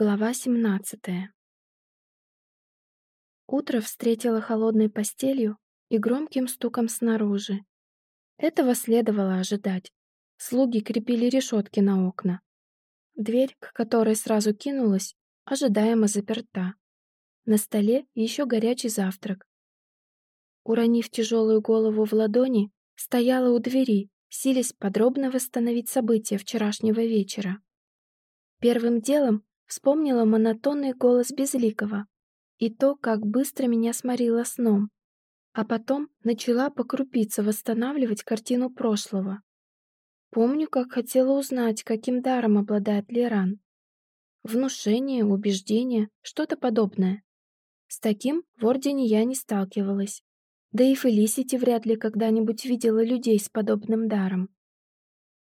Глава 17 Утро встретило холодной постелью и громким стуком снаружи. Этого следовало ожидать. Слуги крепили решетки на окна. Дверь, к которой сразу кинулась, ожидаемо заперта. На столе еще горячий завтрак. Уронив тяжелую голову в ладони, стояла у двери, силясь подробно восстановить события вчерашнего вечера. Первым делом Вспомнила монотонный голос Безликого и то, как быстро меня сморило сном. А потом начала по крупице восстанавливать картину прошлого. Помню, как хотела узнать, каким даром обладает Леран. Внушение, убеждение, что-то подобное. С таким в Ордене я не сталкивалась. Да и Фелисити вряд ли когда-нибудь видела людей с подобным даром.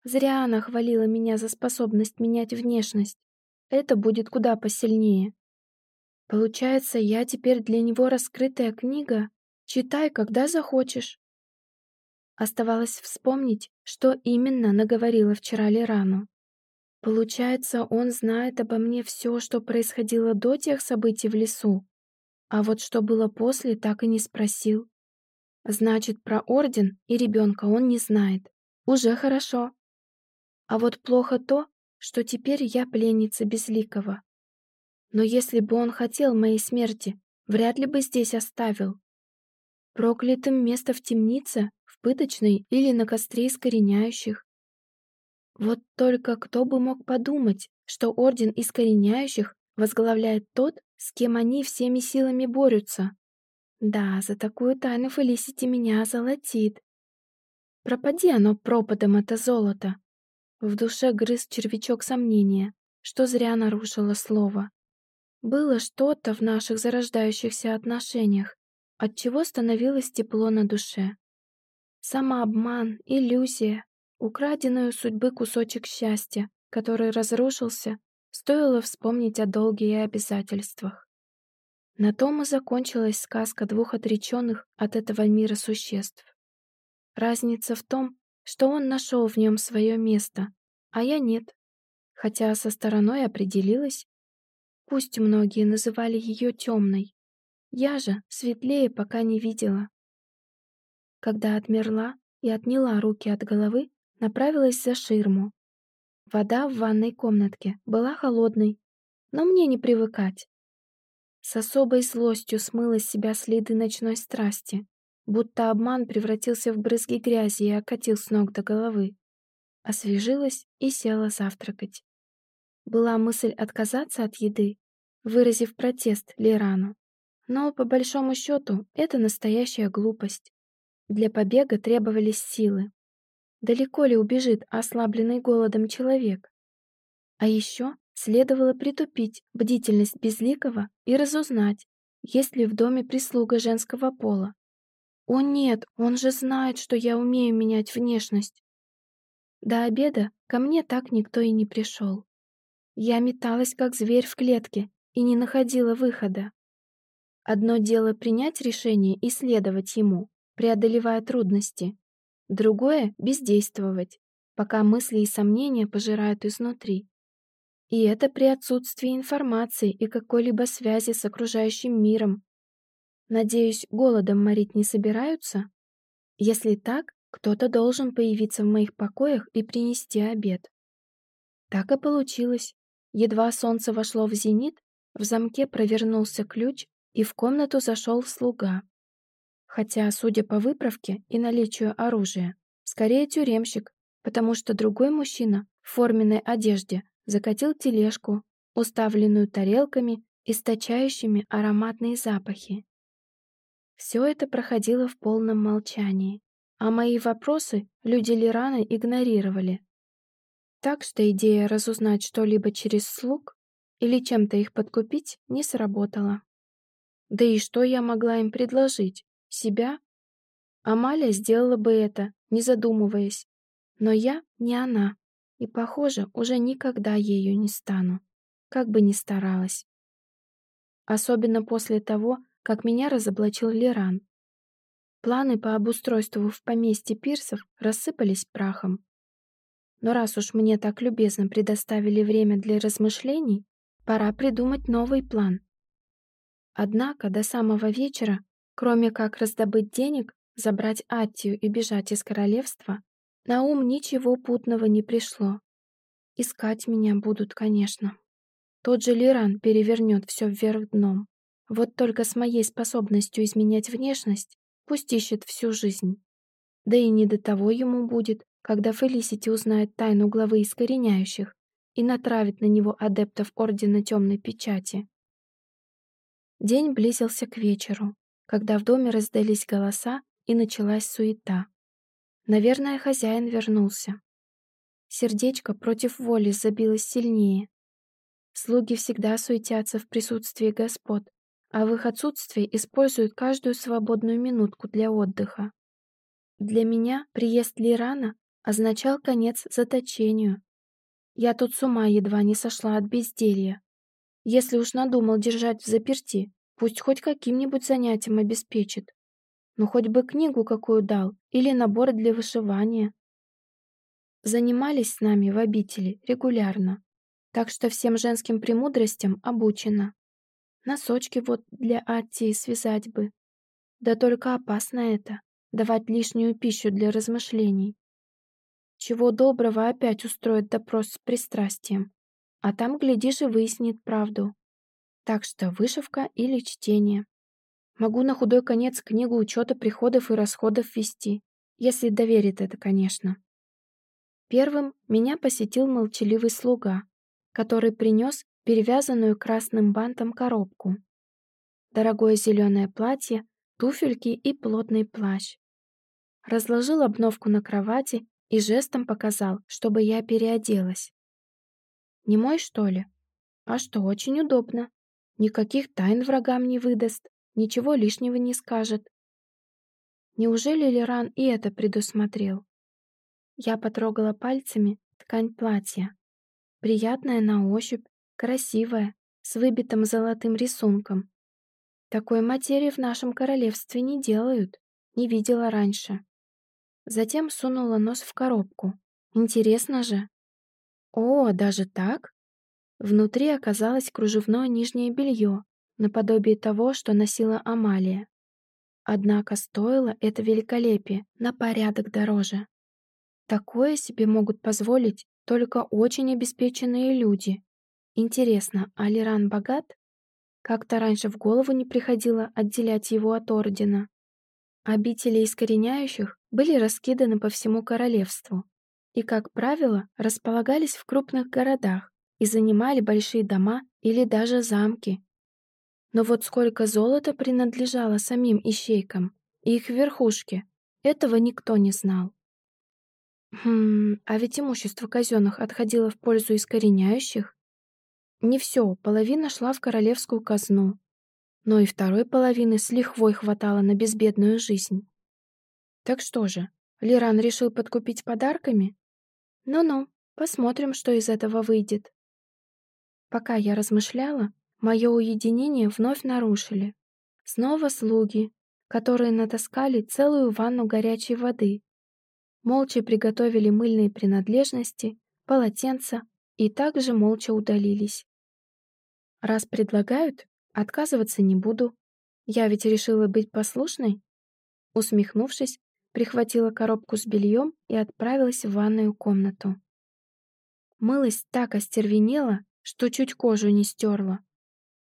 Зря она хвалила меня за способность менять внешность это будет куда посильнее. Получается, я теперь для него раскрытая книга. Читай, когда захочешь. Оставалось вспомнить, что именно наговорила вчера Лерану. Получается, он знает обо мне все, что происходило до тех событий в лесу. А вот что было после, так и не спросил. Значит, про Орден и ребенка он не знает. Уже хорошо. А вот плохо то, что теперь я пленница Безликого. Но если бы он хотел моей смерти, вряд ли бы здесь оставил. Проклятым место в темнице, в пыточной или на костре искореняющих. Вот только кто бы мог подумать, что Орден Искореняющих возглавляет тот, с кем они всеми силами борются. Да, за такую тайну Фелисити меня озолотит. Пропади оно пропадом, это золото. В душе грыз червячок сомнения, что зря нарушила слово. Было что-то в наших зарождающихся отношениях, от чего становилось тепло на душе. Самообман, иллюзия, украденную судьбы кусочек счастья, который разрушился, стоило вспомнить о долге и обязательствах. На том и закончилась сказка двух отреченных от этого мира существ. Разница в том, что он нашел в нем свое место, а я нет. Хотя со стороной определилась. Пусть многие называли ее темной. Я же светлее пока не видела. Когда отмерла и отняла руки от головы, направилась за ширму. Вода в ванной комнатке была холодной, но мне не привыкать. С особой злостью смыла с себя следы ночной страсти будто обман превратился в брызги грязи и окатил с ног до головы. Освежилась и села завтракать. Была мысль отказаться от еды, выразив протест Лирану. Но, по большому счету, это настоящая глупость. Для побега требовались силы. Далеко ли убежит ослабленный голодом человек? А еще следовало притупить бдительность Безликого и разузнать, есть ли в доме прислуга женского пола, «О нет, он же знает, что я умею менять внешность». До обеда ко мне так никто и не пришел. Я металась, как зверь в клетке, и не находила выхода. Одно дело принять решение и следовать ему, преодолевая трудности. Другое — бездействовать, пока мысли и сомнения пожирают изнутри. И это при отсутствии информации и какой-либо связи с окружающим миром, Надеюсь, голодом морить не собираются? Если так, кто-то должен появиться в моих покоях и принести обед. Так и получилось. Едва солнце вошло в зенит, в замке провернулся ключ, и в комнату зашел слуга. Хотя, судя по выправке и наличию оружия, скорее тюремщик, потому что другой мужчина в форменной одежде закатил тележку, уставленную тарелками, источающими ароматные запахи. Все это проходило в полном молчании, а мои вопросы люди Лираны игнорировали. Так что идея разузнать что-либо через слуг или чем-то их подкупить не сработала. Да и что я могла им предложить? Себя? Амалия сделала бы это, не задумываясь. Но я не она, и, похоже, уже никогда ею не стану, как бы ни старалась. Особенно после того, как меня разоблачил Леран. Планы по обустройству в поместье пирсов рассыпались прахом. Но раз уж мне так любезно предоставили время для размышлений, Пора придумать новый план. Однако до самого вечера, кроме как раздобыть денег, забрать Аттию и бежать из королевства, на ум ничего путного не пришло. Искать меня будут, конечно. Тот же Лиран перевернет все вверх дном. Вот только с моей способностью изменять внешность пусть ищет всю жизнь. Да и не до того ему будет, когда Фелисити узнает тайну главы искореняющих и натравит на него адептов Ордена Темной Печати. День близился к вечеру, когда в доме раздались голоса и началась суета. Наверное, хозяин вернулся. Сердечко против воли забилось сильнее. Слуги всегда суетятся в присутствии господ, а в их отсутствии используют каждую свободную минутку для отдыха. Для меня приезд Лирана означал конец заточению. Я тут с ума едва не сошла от безделья. Если уж надумал держать в заперти, пусть хоть каким-нибудь занятием обеспечит. Ну, хоть бы книгу какую дал или набор для вышивания. Занимались с нами в обители регулярно, так что всем женским премудростям обучена. Носочки вот для Аттии связать бы. Да только опасно это, давать лишнюю пищу для размышлений. Чего доброго опять устроит допрос с пристрастием, а там, глядишь, и выяснит правду. Так что вышивка или чтение. Могу на худой конец книгу учета приходов и расходов вести, если доверит это, конечно. Первым меня посетил молчаливый слуга, который принес перевязанную красным бантом коробку. Дорогое зеленое платье, туфельки и плотный плащ. Разложил обновку на кровати и жестом показал, чтобы я переоделась. Не мой, что ли? А что, очень удобно. Никаких тайн врагам не выдаст ничего лишнего не скажет. Неужели Леран и это предусмотрел? Я потрогала пальцами ткань платья. Приятная на ощупь, красивая, с выбитым золотым рисунком. Такой материи в нашем королевстве не делают, не видела раньше. Затем сунула нос в коробку. Интересно же. О, даже так? Внутри оказалось кружевное нижнее белье, наподобие того, что носила Амалия. Однако стоило это великолепие на порядок дороже. Такое себе могут позволить только очень обеспеченные люди. Интересно, Алиран богат? Как-то раньше в голову не приходило отделять его от ордена. Обители искореняющих были раскиданы по всему королевству и, как правило, располагались в крупных городах и занимали большие дома или даже замки, но вот сколько золота принадлежало самим ищейкам и их верхушке, этого никто не знал. Хм, а ведь имущество казенных отходило в пользу искореняющих. Не все, половина шла в королевскую казну, но и второй половины с лихвой хватало на безбедную жизнь. Так что же, Лиран решил подкупить подарками? Ну-ну, посмотрим, что из этого выйдет. Пока я размышляла, Мое уединение вновь нарушили. Снова слуги, которые натаскали целую ванну горячей воды. Молча приготовили мыльные принадлежности, полотенца и также молча удалились. Раз предлагают, отказываться не буду. Я ведь решила быть послушной. Усмехнувшись, прихватила коробку с бельем и отправилась в ванную комнату. Мылась так остервенела, что чуть кожу не стерла.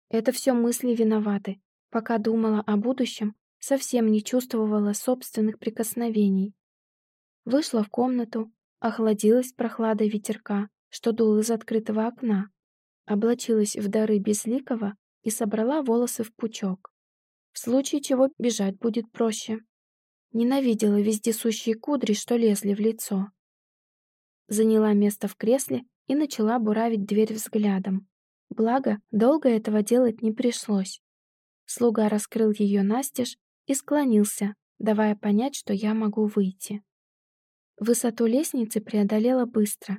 Это все мысли виноваты. Пока думала о будущем, совсем не чувствовала собственных прикосновений. Вышла в комнату, охладилась прохладой ветерка, что дул из открытого окна, облачилась в дары безликого и собрала волосы в пучок. В случае чего бежать будет проще. Ненавидела вездесущие кудри, что лезли в лицо. Заняла место в кресле и начала буравить дверь взглядом. Благо, долго этого делать не пришлось. Слуга раскрыл ее настежь и склонился, давая понять, что я могу выйти. Высоту лестницы преодолела быстро.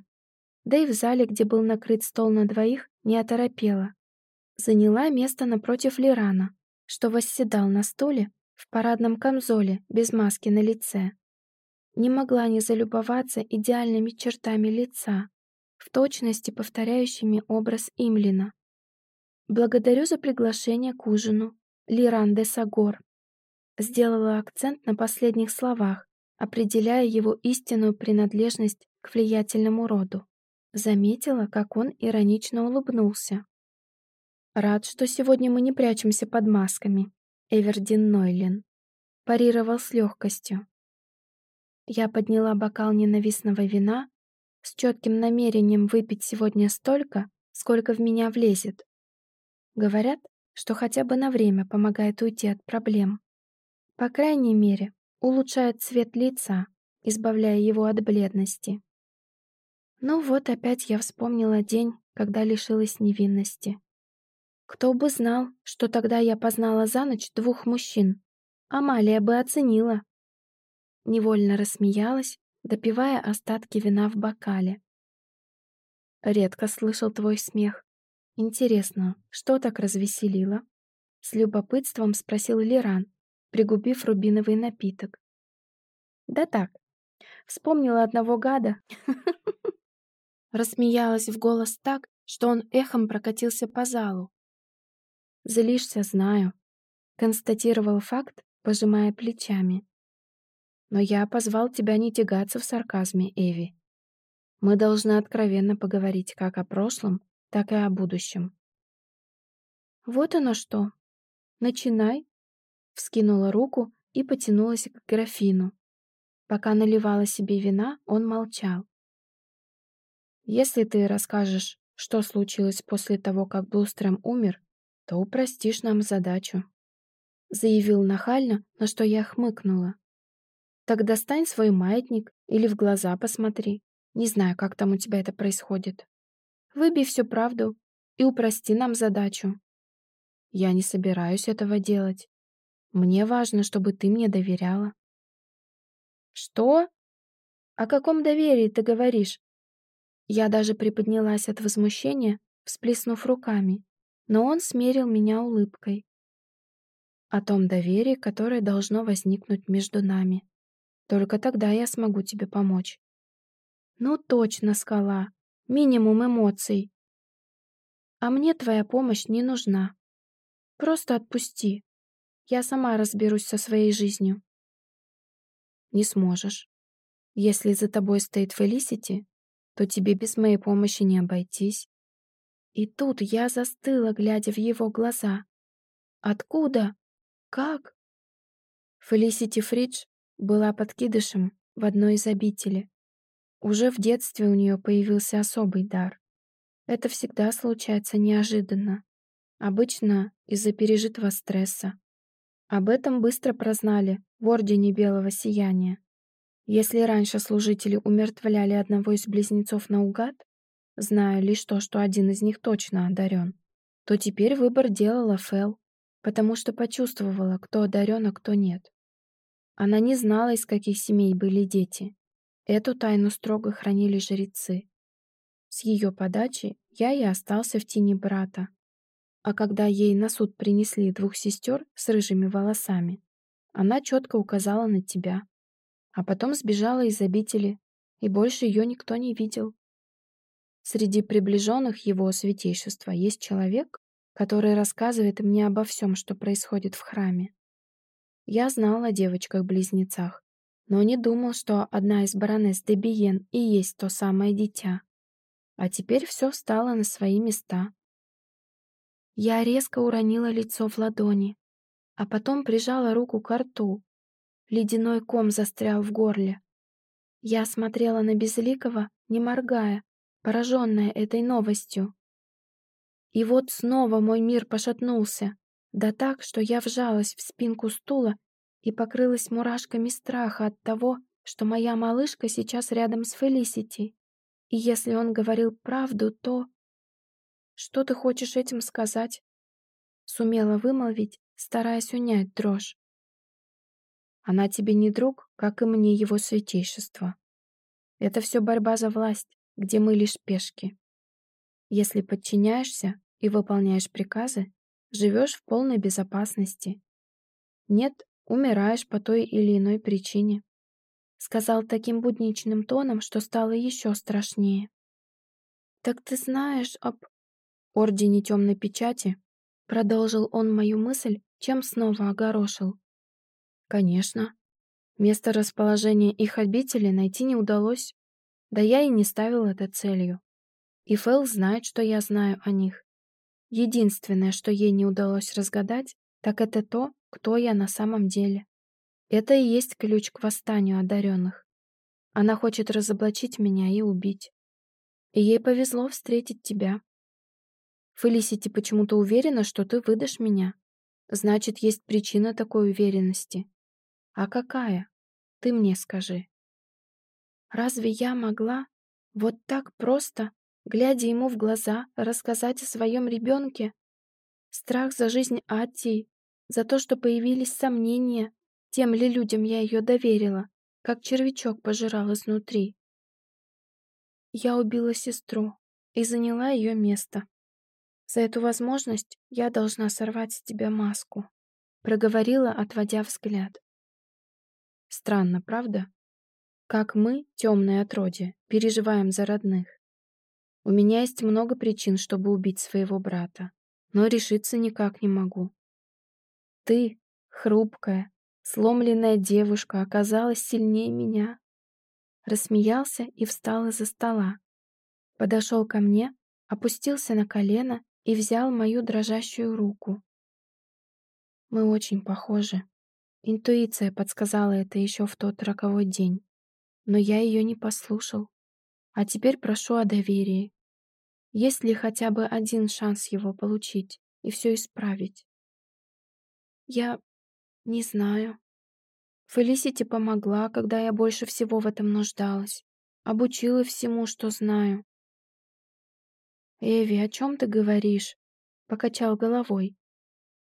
Да и в зале, где был накрыт стол на двоих, не оторопела. Заняла место напротив Лирана, что восседал на стуле в парадном камзоле без маски на лице. Не могла не залюбоваться идеальными чертами лица, в точности повторяющими образ Имлина. Благодарю за приглашение к ужину, Лиран де Сагор. Сделала акцент на последних словах, определяя его истинную принадлежность к влиятельному роду. Заметила, как он иронично улыбнулся. «Рад, что сегодня мы не прячемся под масками», Эвердин Нойлен. Парировал с легкостью. Я подняла бокал ненавистного вина с четким намерением выпить сегодня столько, сколько в меня влезет. Говорят, что хотя бы на время помогает уйти от проблем. По крайней мере, улучшает цвет лица, избавляя его от бледности. Ну вот опять я вспомнила день, когда лишилась невинности. Кто бы знал, что тогда я познала за ночь двух мужчин. Амалия бы оценила. Невольно рассмеялась, допивая остатки вина в бокале. Редко слышал твой смех. Интересно, что так развеселило? С любопытством спросил Лиран, пригубив рубиновый напиток. Да так, вспомнила одного гада. Рассмеялась в голос так, что он эхом прокатился по залу. «Злишься, знаю», — констатировал факт, пожимая плечами. «Но я позвал тебя не тягаться в сарказме, Эви. Мы должны откровенно поговорить как о прошлом, так и о будущем». «Вот оно что. Начинай», — вскинула руку и потянулась к графину. Пока наливала себе вина, он молчал. «Если ты расскажешь, что случилось после того, как Блустрем умер, то упростишь нам задачу», — заявил нахально, на что я хмыкнула. «Так достань свой маятник или в глаза посмотри. Не знаю, как там у тебя это происходит. Выбей всю правду и упрости нам задачу». «Я не собираюсь этого делать. Мне важно, чтобы ты мне доверяла». «Что? О каком доверии ты говоришь?» Я даже приподнялась от возмущения, всплеснув руками но он смерил меня улыбкой. О том доверии, которое должно возникнуть между нами. Только тогда я смогу тебе помочь. Ну точно, скала. Минимум эмоций. А мне твоя помощь не нужна. Просто отпусти. Я сама разберусь со своей жизнью. Не сможешь. Если за тобой стоит Фелисити, то тебе без моей помощи не обойтись. И тут я застыла, глядя в его глаза. Откуда? Как? Фелисити Фридж была подкидышем в одной из обители. Уже в детстве у нее появился особый дар. Это всегда случается неожиданно. Обычно из-за пережитого стресса. Об этом быстро прознали в Ордене Белого Сияния. Если раньше служители умертвляли одного из близнецов наугад, зная лишь то, что один из них точно одарен, то теперь выбор делала Фэл, потому что почувствовала, кто одарен, а кто нет. Она не знала, из каких семей были дети. Эту тайну строго хранили жрецы. С ее подачи я и остался в тени брата. А когда ей на суд принесли двух сестер с рыжими волосами, она четко указала на тебя. А потом сбежала из обители, и больше ее никто не видел. Среди приближенных его святейшества есть человек, который рассказывает мне обо всем, что происходит в храме. Я знал о девочках-близнецах, но не думал, что одна из баронесс Дебиен и есть то самое дитя. А теперь все встало на свои места. Я резко уронила лицо в ладони, а потом прижала руку к рту. Ледяной ком застрял в горле. Я смотрела на Безликого, не моргая, пораженная этой новостью. И вот снова мой мир пошатнулся, да так, что я вжалась в спинку стула и покрылась мурашками страха от того, что моя малышка сейчас рядом с Фелисити. И если он говорил правду, то... Что ты хочешь этим сказать? Сумела вымолвить, стараясь унять дрожь. Она тебе не друг, как и мне его святейшество. Это все борьба за власть, где мы лишь пешки. Если подчиняешься и выполняешь приказы, живешь в полной безопасности. Нет, умираешь по той или иной причине. Сказал таким будничным тоном, что стало еще страшнее. «Так ты знаешь об... Ордене Темной Печати, продолжил он мою мысль, чем снова огорошил. Конечно. Место расположения их обители найти не удалось, да я и не ставил это целью. И Фэл знает, что я знаю о них. Единственное, что ей не удалось разгадать, так это то, кто я на самом деле. Это и есть ключ к восстанию одаренных. Она хочет разоблачить меня и убить. И ей повезло встретить тебя. Фелисити почему-то уверена, что ты выдашь меня. Значит, есть причина такой уверенности. А какая? Ты мне скажи. Разве я могла вот так просто, глядя ему в глаза, рассказать о своем ребенке? Страх за жизнь Атии, за то, что появились сомнения, тем ли людям я ее доверила, как червячок пожирал изнутри. Я убила сестру и заняла ее место. За эту возможность я должна сорвать с тебя маску, проговорила, отводя взгляд. Странно, правда? Как мы, темные отродья, переживаем за родных. У меня есть много причин, чтобы убить своего брата, но решиться никак не могу. Ты, хрупкая, сломленная девушка, оказалась сильнее меня. Рассмеялся и встал из-за стола. Подошел ко мне, опустился на колено и взял мою дрожащую руку. Мы очень похожи. Интуиция подсказала это еще в тот роковой день но я ее не послушал. А теперь прошу о доверии. Есть ли хотя бы один шанс его получить и все исправить? Я не знаю. Фелисити помогла, когда я больше всего в этом нуждалась. Обучила всему, что знаю. «Эви, о чем ты говоришь?» — покачал головой.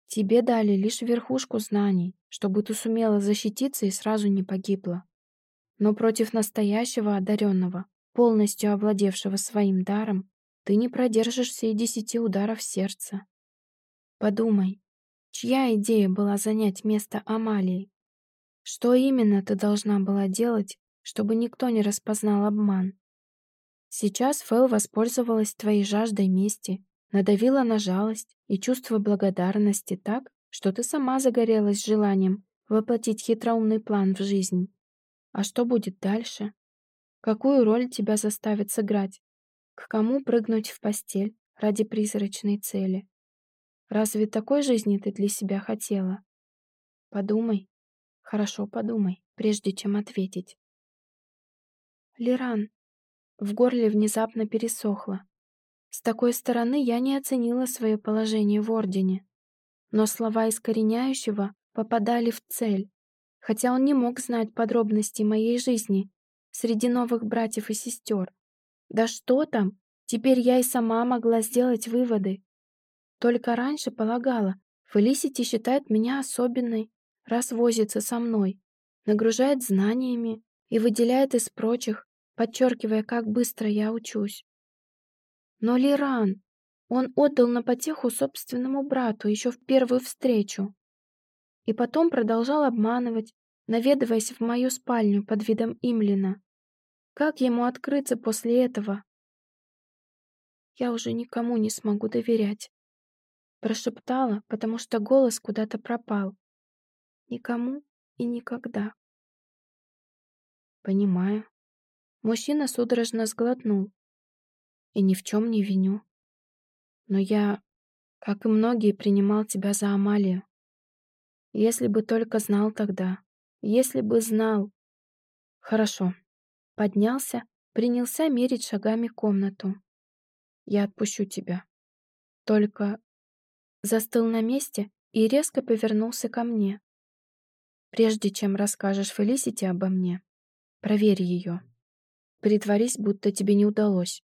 «Тебе дали лишь верхушку знаний, чтобы ты сумела защититься и сразу не погибла. Но против настоящего одаренного, полностью овладевшего своим даром, ты не продержишься и десяти ударов сердца. Подумай, чья идея была занять место Амалии? Что именно ты должна была делать, чтобы никто не распознал обман? Сейчас Фэл воспользовалась твоей жаждой мести, надавила на жалость и чувство благодарности так, что ты сама загорелась желанием воплотить хитроумный план в жизнь. А что будет дальше? Какую роль тебя заставят сыграть? К кому прыгнуть в постель ради призрачной цели? Разве такой жизни ты для себя хотела? Подумай, хорошо подумай, прежде чем ответить. Лиран. В горле внезапно пересохло. С такой стороны я не оценила свое положение в Ордене. Но слова искореняющего попадали в цель, хотя он не мог знать подробностей моей жизни среди новых братьев и сестер. Да что там, теперь я и сама могла сделать выводы. Только раньше полагала, Фелисити считает меня особенной, раз возится со мной, нагружает знаниями и выделяет из прочих, подчеркивая, как быстро я учусь. Но Лиран, он отдал на потеху собственному брату еще в первую встречу и потом продолжал обманывать, наведываясь в мою спальню под видом Имлина. Как ему открыться после этого? Я уже никому не смогу доверять. Прошептала, потому что голос куда-то пропал. Никому и никогда. Понимаю. Мужчина судорожно сглотнул. И ни в чем не виню. Но я, как и многие, принимал тебя за Амалию. Если бы только знал тогда. Если бы знал. Хорошо. Поднялся, принялся мерить шагами комнату. Я отпущу тебя. Только застыл на месте и резко повернулся ко мне. Прежде чем расскажешь Фелисити обо мне, проверь ее. Притворись, будто тебе не удалось.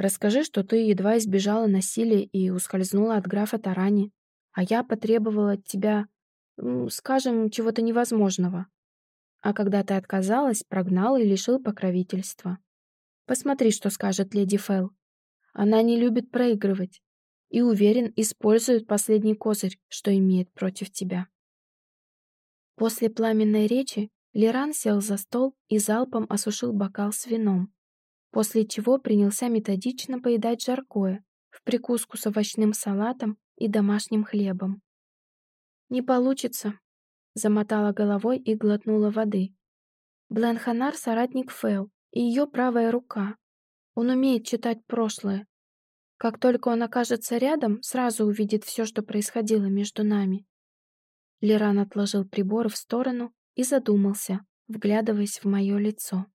Расскажи, что ты едва избежала насилия и ускользнула от графа Тарани, а я потребовала от тебя скажем, чего-то невозможного. А когда ты отказалась, прогнал и лишил покровительства. Посмотри, что скажет леди Фелл. Она не любит проигрывать и, уверен, использует последний козырь, что имеет против тебя. После пламенной речи Леран сел за стол и залпом осушил бокал с вином, после чего принялся методично поедать жаркое, в прикуску с овощным салатом и домашним хлебом. «Не получится», — замотала головой и глотнула воды. Бленханар — соратник Фэл и ее правая рука. Он умеет читать прошлое. Как только он окажется рядом, сразу увидит все, что происходило между нами. Леран отложил прибор в сторону и задумался, вглядываясь в мое лицо.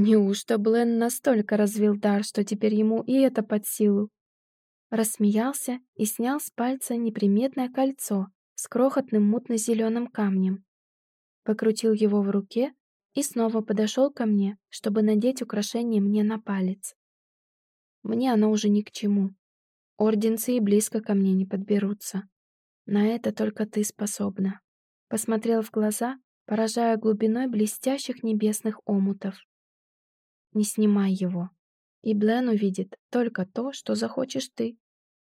Неужто Блен настолько развил дар, что теперь ему и это под силу? Рассмеялся и снял с пальца неприметное кольцо с крохотным мутно-зеленым камнем. Покрутил его в руке и снова подошел ко мне, чтобы надеть украшение мне на палец. Мне оно уже ни к чему. Орденцы и близко ко мне не подберутся. На это только ты способна. Посмотрел в глаза, поражая глубиной блестящих небесных омутов. Не снимай его. И Блен увидит только то, что захочешь ты,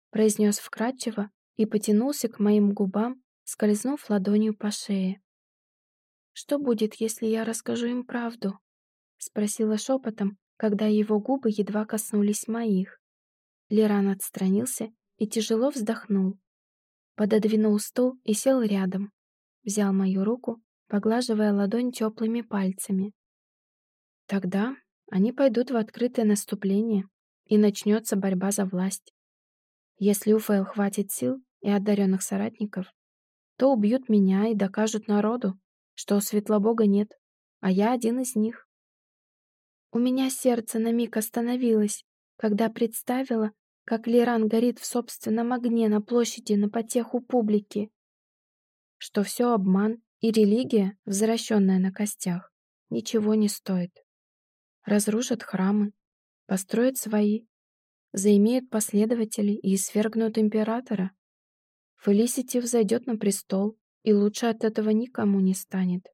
произнес вкратчиво и потянулся к моим губам, скользнув ладонью по шее. «Что будет, если я расскажу им правду?» — спросила шепотом, когда его губы едва коснулись моих. Леран отстранился и тяжело вздохнул. Пододвинул стул и сел рядом. Взял мою руку, поглаживая ладонь теплыми пальцами. Тогда они пойдут в открытое наступление, и начнется борьба за власть. Если у Фейл хватит сил и одаренных соратников, то убьют меня и докажут народу, что Светлобога нет, а я один из них. У меня сердце на миг остановилось, когда представила, как Лиран горит в собственном огне на площади на потеху публики. Что все обман и религия, возвращенная на костях, ничего не стоит разрушат храмы, построят свои, заимеют последователей и свергнут императора. Фелисити взойдет на престол, и лучше от этого никому не станет.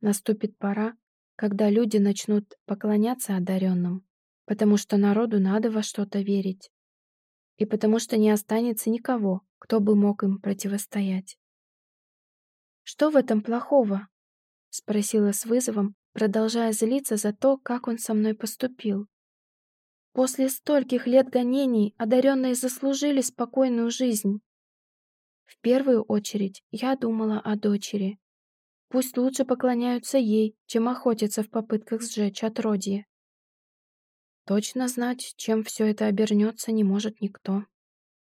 Наступит пора, когда люди начнут поклоняться одаренным, потому что народу надо во что-то верить, и потому что не останется никого, кто бы мог им противостоять. «Что в этом плохого?» — спросила с вызовом, продолжая злиться за то, как он со мной поступил. После стольких лет гонений одаренные заслужили спокойную жизнь. В первую очередь я думала о дочери. Пусть лучше поклоняются ей, чем охотятся в попытках сжечь отродье. Точно знать, чем все это обернется, не может никто.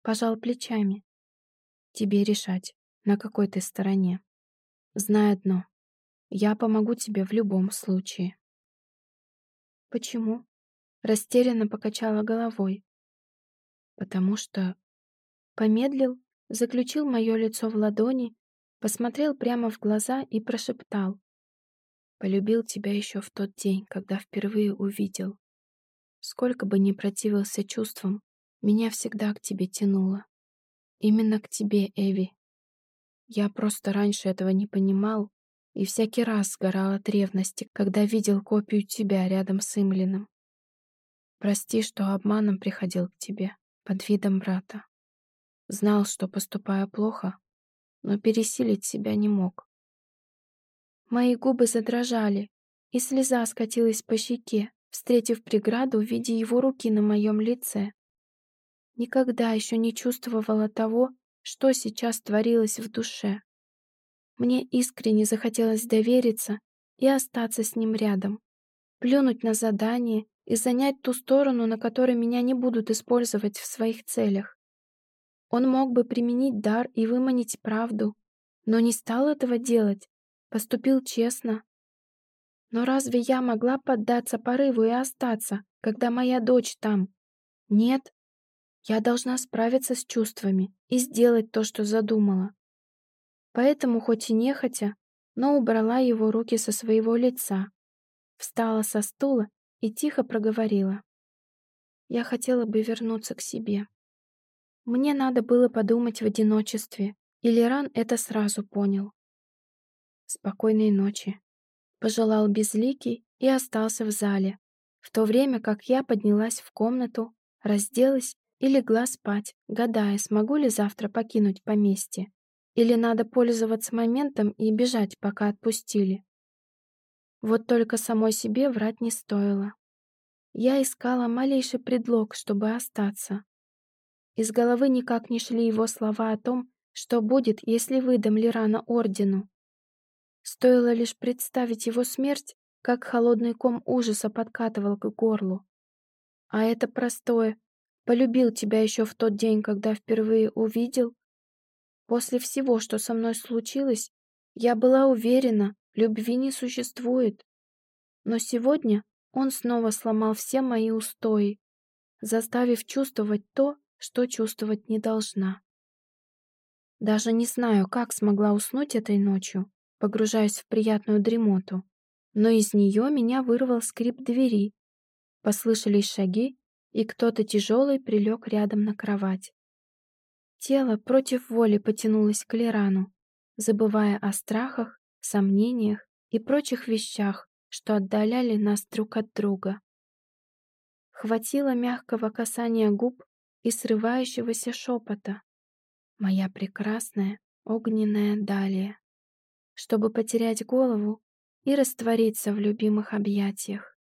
Пожал плечами. Тебе решать, на какой ты стороне. Знай одно. Я помогу тебе в любом случае. Почему? Растерянно покачала головой. Потому что... Помедлил, заключил мое лицо в ладони, посмотрел прямо в глаза и прошептал. Полюбил тебя еще в тот день, когда впервые увидел. Сколько бы ни противился чувствам, меня всегда к тебе тянуло. Именно к тебе, Эви. Я просто раньше этого не понимал, и всякий раз сгорал от ревности, когда видел копию тебя рядом с Имлином. Прости, что обманом приходил к тебе, под видом брата. Знал, что поступаю плохо, но пересилить себя не мог. Мои губы задрожали, и слеза скатилась по щеке, встретив преграду в виде его руки на моем лице. Никогда еще не чувствовала того, что сейчас творилось в душе. Мне искренне захотелось довериться и остаться с ним рядом, плюнуть на задание и занять ту сторону, на которой меня не будут использовать в своих целях. Он мог бы применить дар и выманить правду, но не стал этого делать, поступил честно. Но разве я могла поддаться порыву и остаться, когда моя дочь там? Нет. Я должна справиться с чувствами и сделать то, что задумала. Поэтому, хоть и нехотя, но убрала его руки со своего лица, встала со стула и тихо проговорила. Я хотела бы вернуться к себе. Мне надо было подумать в одиночестве, и Леран это сразу понял. Спокойной ночи. Пожелал безликий и остался в зале, в то время как я поднялась в комнату, разделась и легла спать, гадая, смогу ли завтра покинуть поместье. Или надо пользоваться моментом и бежать, пока отпустили? Вот только самой себе врать не стоило. Я искала малейший предлог, чтобы остаться. Из головы никак не шли его слова о том, что будет, если выдам Лирана Ордену. Стоило лишь представить его смерть, как холодный ком ужаса подкатывал к горлу. А это простое. Полюбил тебя еще в тот день, когда впервые увидел. После всего, что со мной случилось, я была уверена, любви не существует. Но сегодня он снова сломал все мои устои, заставив чувствовать то, что чувствовать не должна. Даже не знаю, как смогла уснуть этой ночью, погружаясь в приятную дремоту, но из нее меня вырвал скрип двери. Послышались шаги, и кто-то тяжелый прилег рядом на кровать. Тело против воли потянулось к Лирану, забывая о страхах, сомнениях и прочих вещах, что отдаляли нас друг от друга. Хватило мягкого касания губ и срывающегося шепота. Моя прекрасная огненная далее, чтобы потерять голову и раствориться в любимых объятиях.